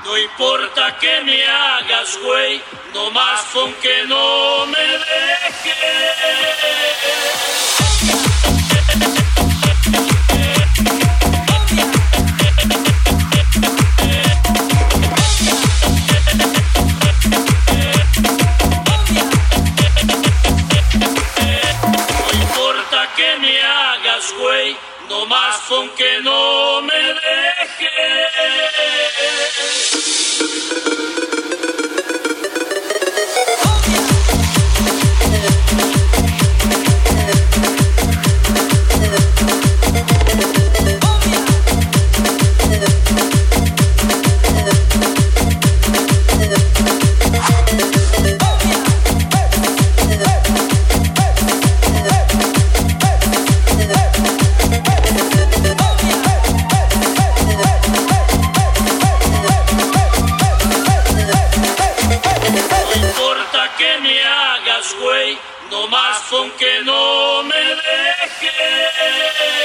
No importa que me hagas, güey, no más con que no me dejes. No importa que me hagas, güey, no más con que no me dejes. No importa no más con que no me dejes.